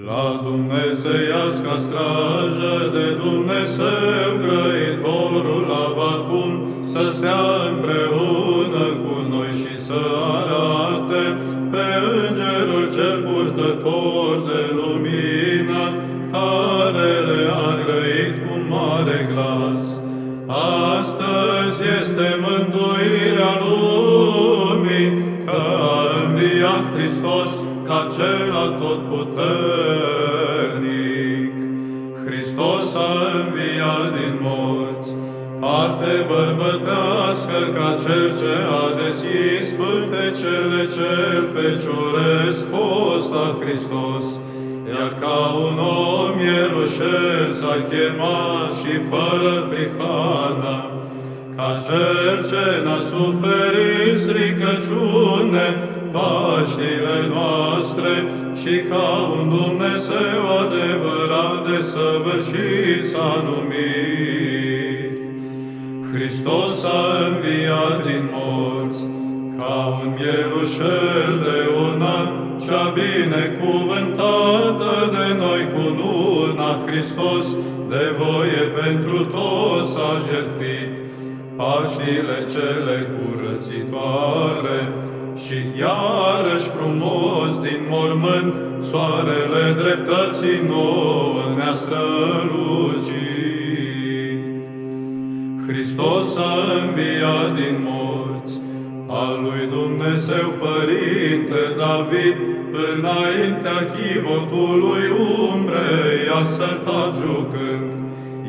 La Dumnezeiasca strajă de Dumnezeu grăitorul avacum să stea împreună cu noi și să arate pe Îngerul cel purtător de lumină, care le-a grăit cu mare glas. Astăzi este mântuirea ca cel atotputernic. Hristos a înviat din morți, parte bărbătească ca cel ce a deschis pântecele cel fecioresc fost a Hristos, iar ca un om mielușel s-a chemat și fără prihană, ca cel ce n-a suferit stricăciune, Paștile noastre și ca un Dumnezeu adevărat de săvârșit s-a numit. Hristos a înviat din morți, ca un mielușel de un an, cea binecuvântată de noi cu luna Hristos, de voie pentru toți a jertfit, Paștile cele curățitoare, și iarăși frumos din mormânt, soarele dreptății nouă ne-a strălucit. Hristos a înviat din morți, al lui Dumnezeu Părinte David, înaintea chivotului umbrei a sătat jucând,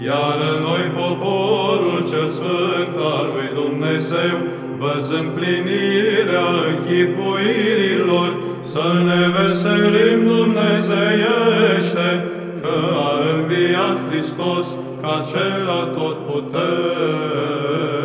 iar noi poporul cel sfânt al lui Dumnezeu, văzând plinirea închipuirilor, să ne veselim dumnezeiește, că a înviat Hristos ca cel atotputernic.